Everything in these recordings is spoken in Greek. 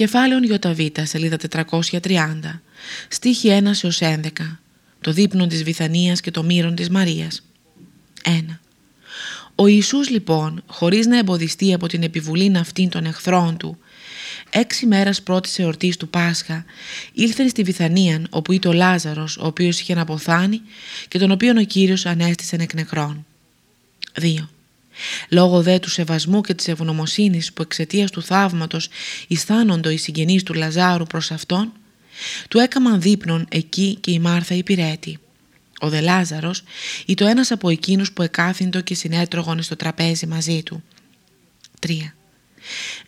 Κεφάλαιον Ιβ, σελίδα 430, στίχη 1 έως 11, το δείπνο της Βυθανίας και το μύρον της Μαρίας. 1. Ο Ιησούς λοιπόν, χωρίς να εμποδιστεί από την επιβουλή αυτήν των εχθρών του, έξι μέρας πρώτης εορτής του Πάσχα, ήλθε στη Βυθανία όπου ήταν ο Λάζαρος, ο οποίος είχε αποθάνει και τον οποίον ο Κύριος ανέστησε εκ νεκρών. 2. Λόγω δε του σεβασμού και της ευγνωμοσύνης που εξαιτίας του θαύματος αισθάνοντο οι συγγενείς του Λαζάρου προς αυτόν, του έκαμαν δείπνον εκεί και η Μάρθα υπηρέτη. Ο δε Λάζαρος το ένας από εκείνους που εκάθυντο και συνέτρωγον στο τραπέζι μαζί του. 3.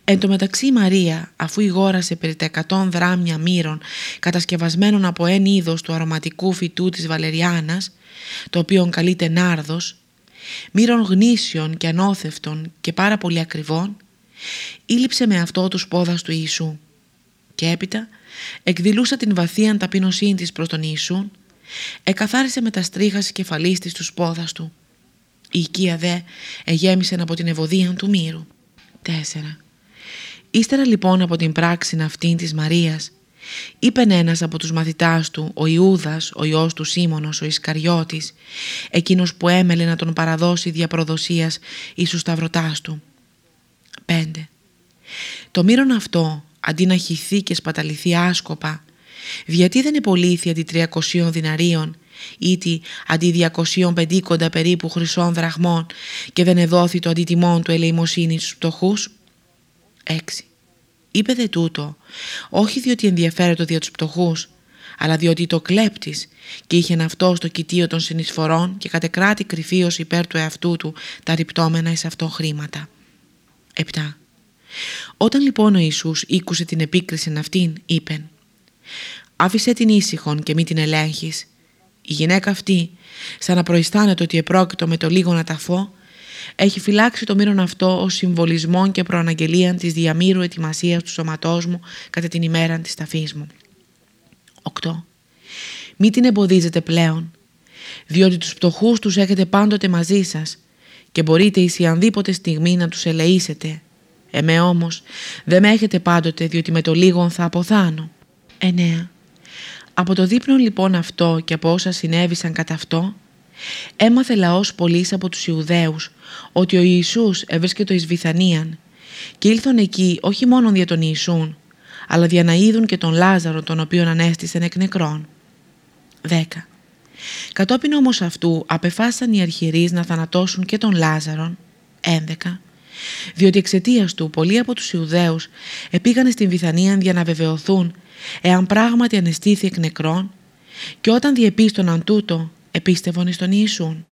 Εν τω μεταξύ η Μαρία, αφού ηγόρασε περί τα εκατόν δράμια μύρων κατασκευασμένων από ένα είδος του αρωματικού φυτού της Βαλεριάνας, το οποίο καλείται νάρδος, μύρων γνήσιων και ανώθευτων και πάρα πολύ ακριβών, ήλυψε με αυτό τους πόδας του Ιησού. Και έπειτα εκδηλούσα την βαθίαν ταπεινωσύνη της προς τον Ιησούν, εκαθάρισε με τα στρίχα της κεφαλής της τους πόδας του. Η οικία δε εγέμισε από την ευωδία του μύρου. 4. Ύστερα λοιπόν από την πράξη αυτήν της Μαρίας, είπε ένας από τους μαθητάς του, ο Ιούδας, ο ιός του Σίμωνος, ο Ισκαριώτης, εκείνος που έμελε να τον παραδώσει διαπροδοσίας εις του σταυρωτάς του. 5. Το μύρον αυτό, αντί να χυθεί και σπαταληθεί άσκοπα, γιατί δεν επολύθη αντί 300 δυναρίων ή αντί 250 περίπου χρυσών δραχμών και δεν εδόθη το αντιτιμόν του ελεημοσύνης στους πτωχούς. 6. Είπε δε τούτο, όχι διότι ενδιαφέρεται δια τους πτωχούς, αλλά διότι το κλέπτης και είχε αυτό στο κοιτίο των συνεισφορών και κατεκράτη κρυφίως υπέρ του εαυτού του τα ρηπτόμενα εις αυτό χρήματα. 7. Όταν λοιπόν ο Ιησούς ήκουσε την επίκριση αυτήν, είπεν «Άφησε την ήσυχον και μη την ελέγχεις. Η γυναίκα αυτή, σαν να προϊστάνεται ότι επρόκειτο με το λίγο να ταφώ, έχει φυλάξει το μύρον αυτό ως συμβολισμό και προαναγγελία της διαμήρου ετοιμασίας του σώματός μου κατά την ημέρα της ταφής μου. 8. Μη την εμποδίζετε πλέον, διότι τους πτωχούς τους έχετε πάντοτε μαζί σας και μπορείτε εις ανδήποτε στιγμή να τους ελεήσετε. Εμέ όμως δεν με έχετε πάντοτε διότι με το λίγον θα αποθάνω. 9. Από το δείπνο λοιπόν αυτό και από όσα συνέβησαν κατά αυτό, έμαθε λαός πολλής από τους Ιουδαίους ότι ο Ιησούς ευρίσκεται εις Βυθανίαν και ήλθον εκεί όχι μόνο για τον Ιησούν, αλλά για να είδουν και τον Λάζαρο τον οποίον ανέστησεν εκ νεκρών. 10. Κατόπιν όμως αυτού απεφάσισαν οι αρχιερείς να θανατώσουν και τον Λάζαρον. 11. Διότι εξαιτίας του πολλοί από τους Ιουδαίους επήγανε στην Βυθανία για να βεβαιωθούν εάν πράγματι ανεστήθη εκ νεκρών και όταν διεπίστωναν τούτο επίστευον εις τον Ιησούν.